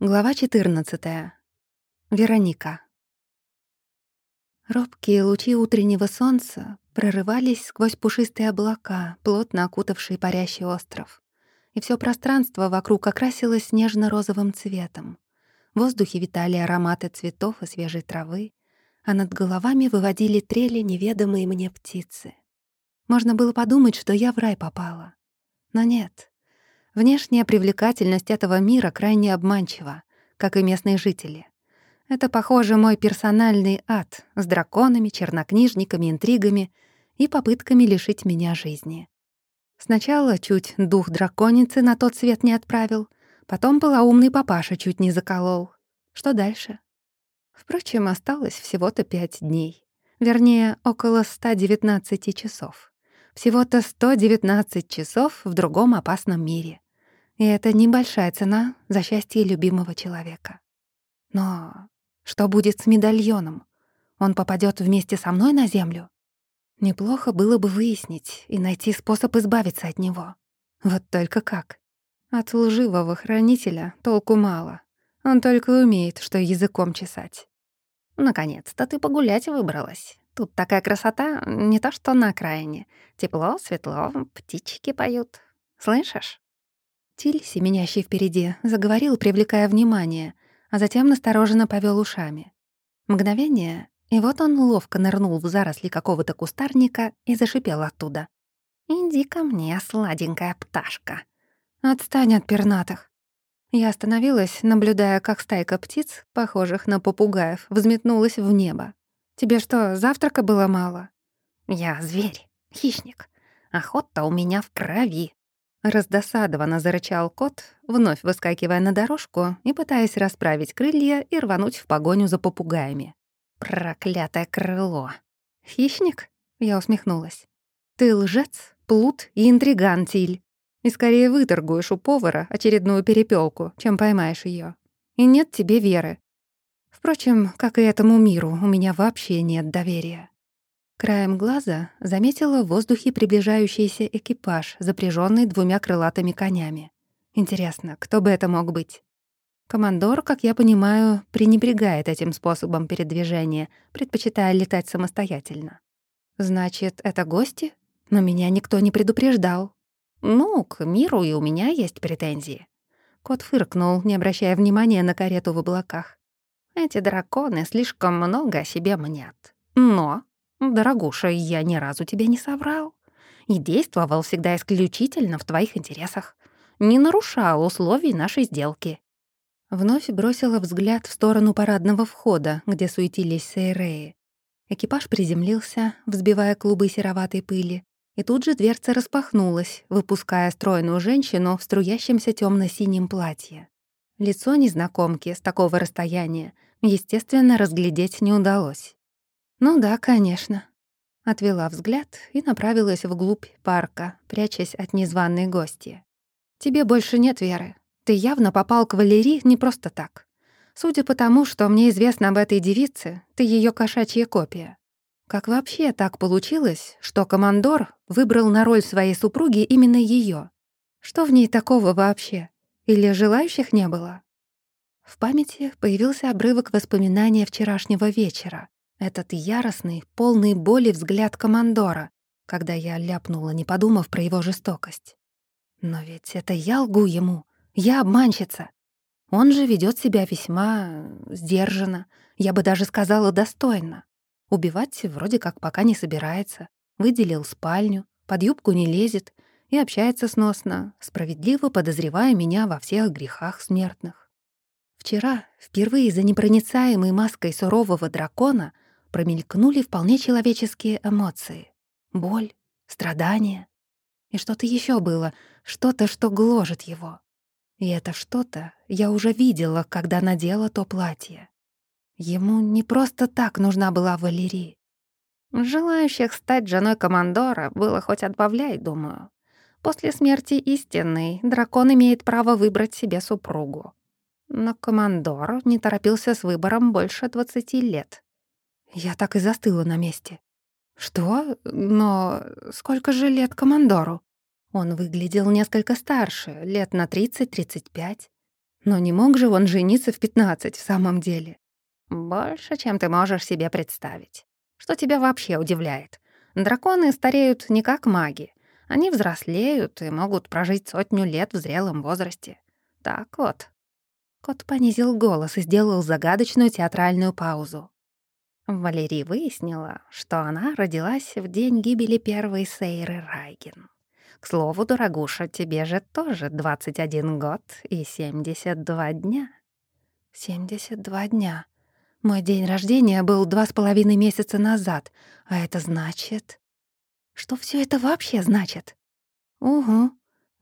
Глава 14. Вероника. Робкие лучи утреннего солнца прорывались сквозь пушистые облака, плотно окутавшие парящий остров. И все пространство вокруг окрасилось нежно-розовым цветом. В воздухе витали ароматы цветов и свежей травы, а над головами выводили трели неведомые мне птицы. Можно было подумать, что я в рай попала. Но нет — Внешняя привлекательность этого мира крайне обманчива, как и местные жители. Это, похоже, мой персональный ад с драконами, чернокнижниками, интригами и попытками лишить меня жизни. Сначала чуть дух драконицы на тот свет не отправил, потом полоумный папаша чуть не заколол. Что дальше? Впрочем, осталось всего-то пять дней. Вернее, около 119 часов. Всего-то 119 часов в другом опасном мире. И это небольшая цена за счастье любимого человека. Но что будет с медальоном? Он попадет вместе со мной на землю? Неплохо было бы выяснить и найти способ избавиться от него. Вот только как? От лживого хранителя толку мало. Он только умеет, что языком чесать. Наконец-то ты погулять выбралась. Тут такая красота, не то что на окраине. Тепло, светло, птички поют. Слышишь? Тиль, семенящий впереди, заговорил, привлекая внимание, а затем настороженно повел ушами. Мгновение, и вот он ловко нырнул в заросли какого-то кустарника и зашипел оттуда. «Иди ко мне, сладенькая пташка». «Отстань от пернатых». Я остановилась, наблюдая, как стайка птиц, похожих на попугаев, взметнулась в небо. «Тебе что, завтрака было мало?» «Я зверь, хищник. Охота у меня в крови. Раздосадованно зарычал кот, вновь выскакивая на дорожку и пытаясь расправить крылья и рвануть в погоню за попугаями. «Проклятое крыло!» «Хищник?» — я усмехнулась. «Ты лжец, плут и интриган, Тиль. И скорее выторгуешь у повара очередную перепелку, чем поймаешь ее. И нет тебе веры. Впрочем, как и этому миру, у меня вообще нет доверия. Краем глаза заметила в воздухе приближающийся экипаж, запряженный двумя крылатыми конями. Интересно, кто бы это мог быть? Командор, как я понимаю, пренебрегает этим способом передвижения, предпочитая летать самостоятельно. Значит, это гости? Но меня никто не предупреждал. Ну, к миру и у меня есть претензии. Кот фыркнул, не обращая внимания на карету в облаках. Эти драконы слишком много о себе мнят. Но «Дорогуша, я ни разу тебе не соврал. И действовал всегда исключительно в твоих интересах. Не нарушал условий нашей сделки». Вновь бросила взгляд в сторону парадного входа, где суетились сейреи. Экипаж приземлился, взбивая клубы сероватой пыли, и тут же дверца распахнулась, выпуская стройную женщину в струящемся темно синем платье. Лицо незнакомки с такого расстояния, естественно, разглядеть не удалось. «Ну да, конечно». Отвела взгляд и направилась вглубь парка, прячась от незваной гости. «Тебе больше нет веры. Ты явно попал к Валерии не просто так. Судя по тому, что мне известно об этой девице, ты ее кошачья копия. Как вообще так получилось, что командор выбрал на роль своей супруги именно ее? Что в ней такого вообще? Или желающих не было?» В памяти появился обрывок воспоминания вчерашнего вечера, этот яростный, полный боли взгляд командора, когда я ляпнула, не подумав про его жестокость. Но ведь это я лгу ему, я обманщица. Он же ведет себя весьма сдержанно, я бы даже сказала достойно. Убивать вроде как пока не собирается, выделил спальню, под юбку не лезет и общается сносно, справедливо подозревая меня во всех грехах смертных. Вчера, впервые за непроницаемой маской сурового дракона, промелькнули вполне человеческие эмоции. Боль, страдания. И что-то еще было, что-то, что гложет его. И это что-то я уже видела, когда надела то платье. Ему не просто так нужна была Валерия. Желающих стать женой командора было хоть отбавляй, думаю. После смерти истинной дракон имеет право выбрать себе супругу. Но командор не торопился с выбором больше 20 лет. Я так и застыла на месте. Что? Но сколько же лет командору? Он выглядел несколько старше, лет на 30-35. Но не мог же он жениться в 15 в самом деле. Больше, чем ты можешь себе представить. Что тебя вообще удивляет? Драконы стареют не как маги. Они взрослеют и могут прожить сотню лет в зрелом возрасте. Так вот. Кот понизил голос и сделал загадочную театральную паузу. Валерий выяснила, что она родилась в день гибели первой Сейры Райген. К слову, дорогуша, тебе же тоже 21 год и 72 дня. 72 дня. Мой день рождения был два с половиной месяца назад, а это значит... Что все это вообще значит? Угу.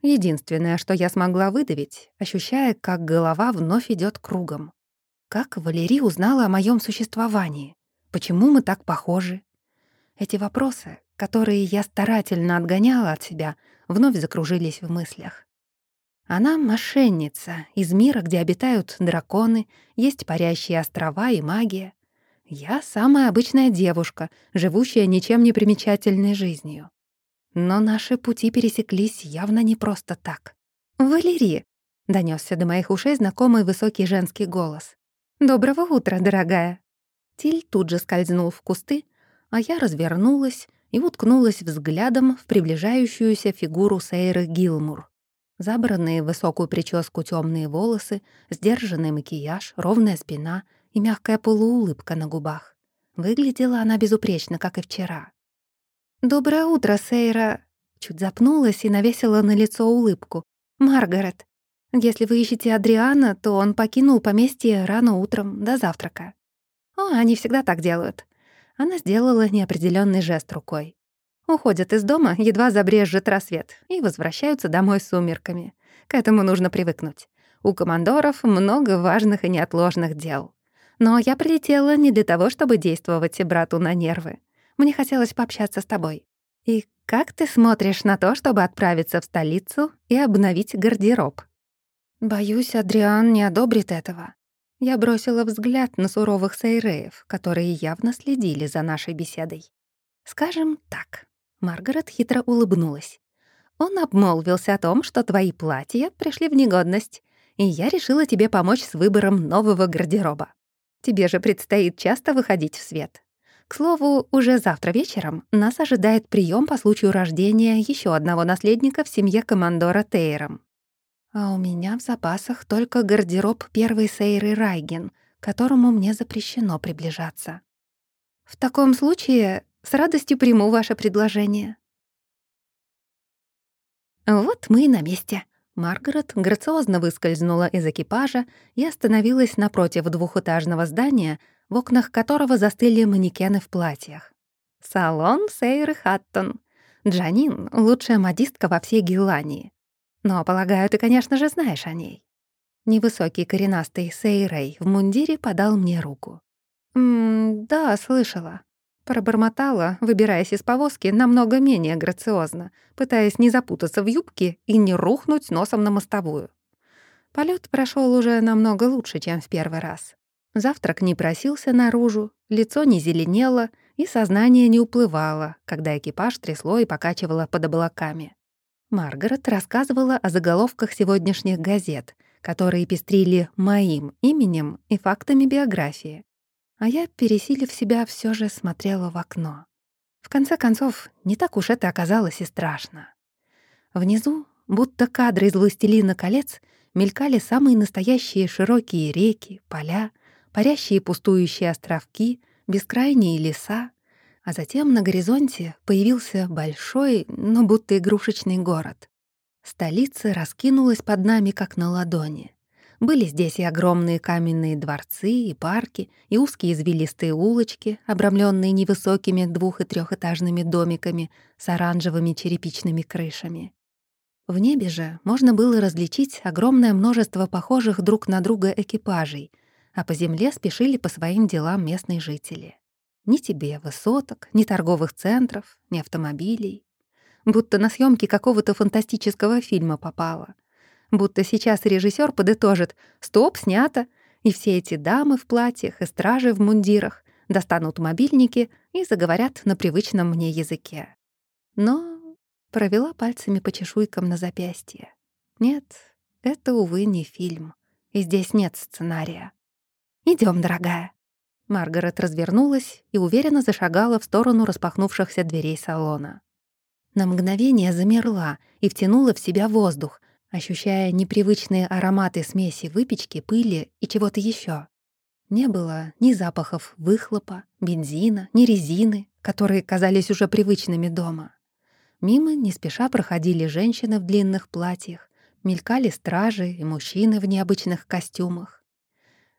Единственное, что я смогла выдавить, ощущая, как голова вновь идет кругом. Как Валерий узнала о моем существовании? Почему мы так похожи? Эти вопросы, которые я старательно отгоняла от себя, вновь закружились в мыслях. Она мошенница из мира, где обитают драконы, есть парящие острова и магия. Я самая обычная девушка, живущая ничем не примечательной жизнью. Но наши пути пересеклись явно не просто так. «Валерия!» — донёсся до моих ушей знакомый высокий женский голос. «Доброго утра, дорогая!» Тиль тут же скользнул в кусты, а я развернулась и уткнулась взглядом в приближающуюся фигуру Сейры Гилмур. Забранные в высокую прическу темные волосы, сдержанный макияж, ровная спина и мягкая полуулыбка на губах. Выглядела она безупречно, как и вчера. «Доброе утро, Сейра!» Чуть запнулась и навесила на лицо улыбку. «Маргарет, если вы ищете Адриана, то он покинул поместье рано утром, до завтрака». «О, они всегда так делают». Она сделала неопределенный жест рукой. Уходят из дома, едва забрежет рассвет, и возвращаются домой сумерками. К этому нужно привыкнуть. У командоров много важных и неотложных дел. Но я прилетела не для того, чтобы действовать брату на нервы. Мне хотелось пообщаться с тобой. И как ты смотришь на то, чтобы отправиться в столицу и обновить гардероб? Боюсь, Адриан не одобрит этого. Я бросила взгляд на суровых сейреев, которые явно следили за нашей беседой. Скажем так, Маргарет хитро улыбнулась. Он обмолвился о том, что твои платья пришли в негодность, и я решила тебе помочь с выбором нового гардероба. Тебе же предстоит часто выходить в свет. К слову, уже завтра вечером нас ожидает прием по случаю рождения еще одного наследника в семье командора Тейром. А у меня в запасах только гардероб первой Сейры Райген, которому мне запрещено приближаться. В таком случае с радостью приму ваше предложение». Вот мы и на месте. Маргарет грациозно выскользнула из экипажа и остановилась напротив двухэтажного здания, в окнах которого застыли манекены в платьях. Салон Сейры Хаттон. Джанин — лучшая модистка во всей Гелании. Но, полагаю, ты, конечно же, знаешь о ней. Невысокий коренастый Сейрей в мундире подал мне руку. «М да, слышала. Пробормотала, выбираясь из повозки намного менее грациозно, пытаясь не запутаться в юбке и не рухнуть носом на мостовую. Полет прошел уже намного лучше, чем в первый раз. Завтрак не просился наружу, лицо не зеленело и сознание не уплывало, когда экипаж трясло и покачивало под облаками. Маргарет рассказывала о заголовках сегодняшних газет, которые пестрили моим именем и фактами биографии, а я, пересилив себя, все же смотрела в окно. В конце концов, не так уж это оказалось и страшно. Внизу, будто кадры из «Властелина колец», мелькали самые настоящие широкие реки, поля, парящие пустующие островки, бескрайние леса, а затем на горизонте появился большой, но будто игрушечный город. Столица раскинулась под нами, как на ладони. Были здесь и огромные каменные дворцы, и парки, и узкие извилистые улочки, обрамленные невысокими двух- и трехэтажными домиками с оранжевыми черепичными крышами. В небе же можно было различить огромное множество похожих друг на друга экипажей, а по земле спешили по своим делам местные жители. Ни тебе высоток, ни торговых центров, ни автомобилей. Будто на съемки какого-то фантастического фильма попало — Будто сейчас режиссер подытожит «Стоп, снято!» И все эти дамы в платьях и стражи в мундирах достанут мобильники и заговорят на привычном мне языке. Но провела пальцами по чешуйкам на запястье. Нет, это, увы, не фильм. и здесь нет сценария. Идем, дорогая». Маргарет развернулась и уверенно зашагала в сторону распахнувшихся дверей салона. На мгновение замерла и втянула в себя воздух, ощущая непривычные ароматы смеси выпечки, пыли и чего-то еще. Не было ни запахов выхлопа, бензина, ни резины, которые казались уже привычными дома. Мимо не спеша проходили женщины в длинных платьях, мелькали стражи и мужчины в необычных костюмах.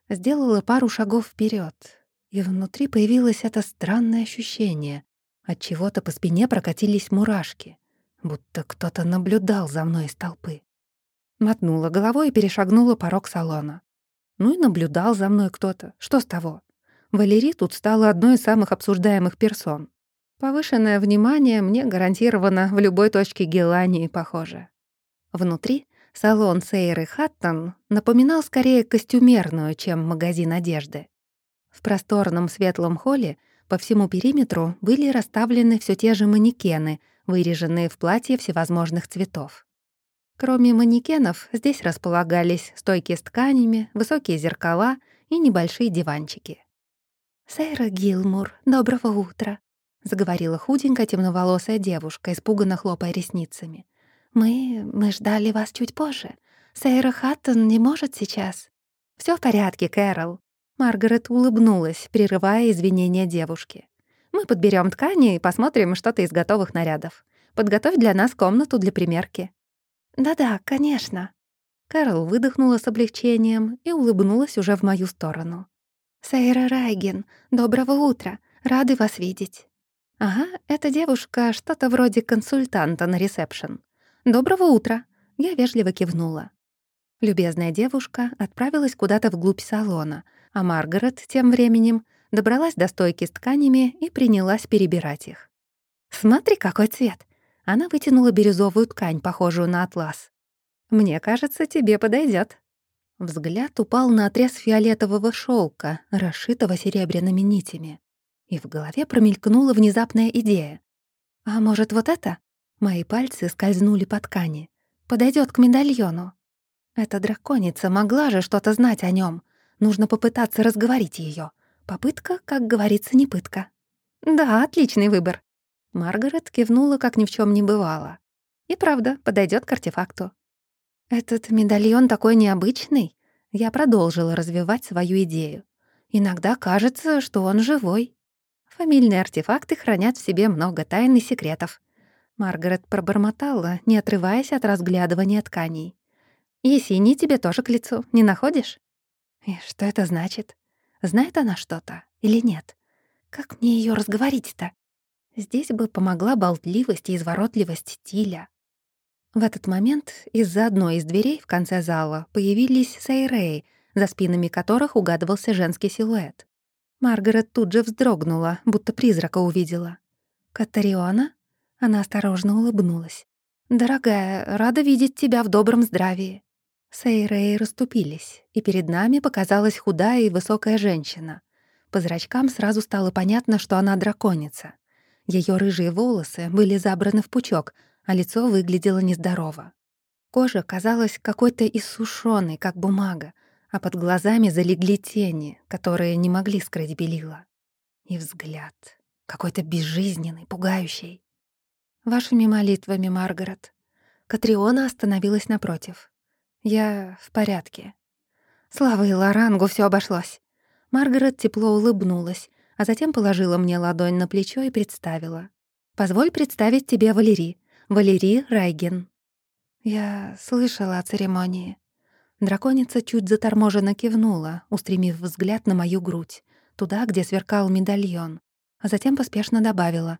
Сделала пару шагов вперед, и внутри появилось это странное ощущение. От чего-то по спине прокатились мурашки, будто кто-то наблюдал за мной из толпы. Мотнула головой и перешагнула порог салона. Ну и наблюдал за мной кто-то. Что с того? Валерий тут стала одной из самых обсуждаемых персон. Повышенное внимание мне гарантировано в любой точке Гелании, похоже. Внутри салон Сейры Хаттон напоминал скорее костюмерную, чем магазин одежды. В просторном светлом холле по всему периметру были расставлены все те же манекены, выреженные в платье всевозможных цветов. Кроме манекенов, здесь располагались стойки с тканями, высокие зеркала и небольшие диванчики. «Сейра Гилмур, доброго утра», — заговорила худенькая темноволосая девушка, испуганно хлопая ресницами. «Мы... мы ждали вас чуть позже. Сейра Хаттон не может сейчас». Все в порядке, Кэрол». Маргарет улыбнулась, прерывая извинения девушки. «Мы подберем ткани и посмотрим что-то из готовых нарядов. Подготовь для нас комнату для примерки». «Да-да, конечно». Кэрол выдохнула с облегчением и улыбнулась уже в мою сторону. «Сейра Райген, доброго утра. Рады вас видеть». «Ага, эта девушка что-то вроде консультанта на ресепшн. Доброго утра». Я вежливо кивнула. Любезная девушка отправилась куда-то вглубь салона, а Маргарет тем временем добралась до стойки с тканями и принялась перебирать их. «Смотри, какой цвет! Она вытянула бирюзовую ткань, похожую на атлас. «Мне кажется, тебе подойдет. Взгляд упал на отрез фиолетового шелка, расшитого серебряными нитями. И в голове промелькнула внезапная идея. «А может, вот это?» Мои пальцы скользнули по ткани. Подойдет к медальону. Эта драконица могла же что-то знать о нем. Нужно попытаться разговорить ее. Попытка, как говорится, не пытка. «Да, отличный выбор», Маргарет кивнула, как ни в чем не бывало. И правда, подойдет к артефакту. «Этот медальон такой необычный?» Я продолжила развивать свою идею. «Иногда кажется, что он живой. Фамильные артефакты хранят в себе много тайн и секретов». Маргарет пробормотала, не отрываясь от разглядывания тканей. «Есени тебе тоже к лицу, не находишь?» «И что это значит? Знает она что-то или нет? Как мне ее разговорить-то?» Здесь бы помогла болтливость и изворотливость Тиля. В этот момент из-за одной из дверей в конце зала появились Сейрей, за спинами которых угадывался женский силуэт. Маргарет тут же вздрогнула, будто призрака увидела. «Катариона?» Она осторожно улыбнулась. «Дорогая, рада видеть тебя в добром здравии». Сейрей расступились, и перед нами показалась худая и высокая женщина. По зрачкам сразу стало понятно, что она драконица. Ее рыжие волосы были забраны в пучок, а лицо выглядело нездорово. Кожа казалась какой-то иссушённой, как бумага, а под глазами залегли тени, которые не могли скрыть белила. И взгляд, какой-то безжизненный, пугающий. «Вашими молитвами, Маргарет». Катриона остановилась напротив. «Я в порядке». Слава и Лорангу все обошлось. Маргарет тепло улыбнулась, а затем положила мне ладонь на плечо и представила. «Позволь представить тебе Валерий. Валерий Райген». Я слышала о церемонии. Драконица чуть заторможенно кивнула, устремив взгляд на мою грудь, туда, где сверкал медальон, а затем поспешно добавила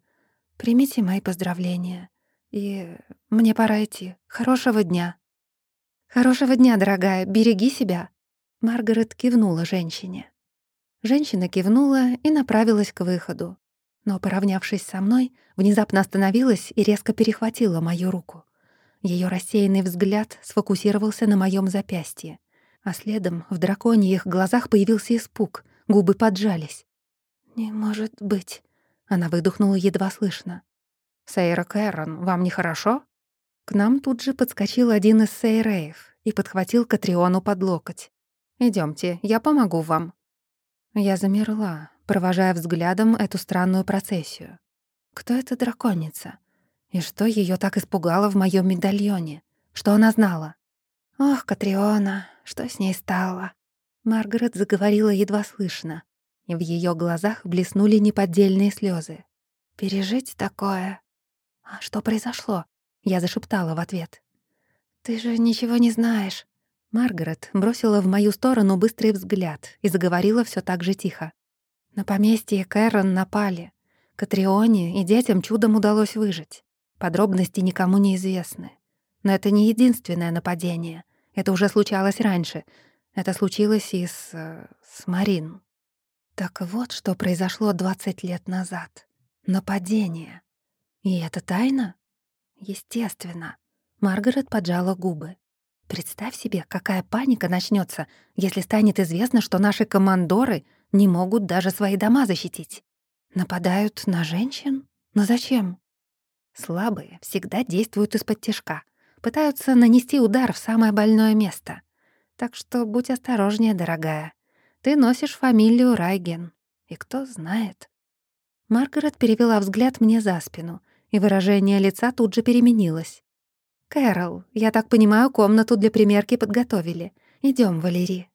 «Примите мои поздравления. И мне пора идти. Хорошего дня». «Хорошего дня, дорогая. Береги себя». Маргарет кивнула женщине. Женщина кивнула и направилась к выходу. Но, поравнявшись со мной, внезапно остановилась и резко перехватила мою руку. Ее рассеянный взгляд сфокусировался на моем запястье, а следом в драконьих глазах появился испуг, губы поджались. «Не может быть», — она выдохнула едва слышно. «Сейра Кэрон, вам нехорошо?» К нам тут же подскочил один из сейреев и подхватил Катриону под локоть. Идемте, я помогу вам». Я замерла, провожая взглядом эту странную процессию. Кто эта драконица? И что ее так испугало в моем медальоне? Что она знала? «Ох, Катриона, что с ней стало?» Маргарет заговорила едва слышно, в ее глазах блеснули неподдельные слезы. «Пережить такое?» «А что произошло?» Я зашептала в ответ. «Ты же ничего не знаешь». Маргарет бросила в мою сторону быстрый взгляд и заговорила все так же тихо. На поместье Кэрон напали. Катрионе и детям чудом удалось выжить. Подробности никому не известны. Но это не единственное нападение. Это уже случалось раньше. Это случилось и с... Э, с Марин. Так вот, что произошло 20 лет назад. Нападение. И это тайна? Естественно. Маргарет поджала губы. Представь себе, какая паника начнется, если станет известно, что наши командоры не могут даже свои дома защитить. Нападают на женщин? Но зачем? Слабые всегда действуют из-под тяжка, пытаются нанести удар в самое больное место. Так что будь осторожнее, дорогая. Ты носишь фамилию Райген. И кто знает. Маргарет перевела взгляд мне за спину, и выражение лица тут же переменилось. «Кэрол, я так понимаю, комнату для примерки подготовили. Идем, Валерий».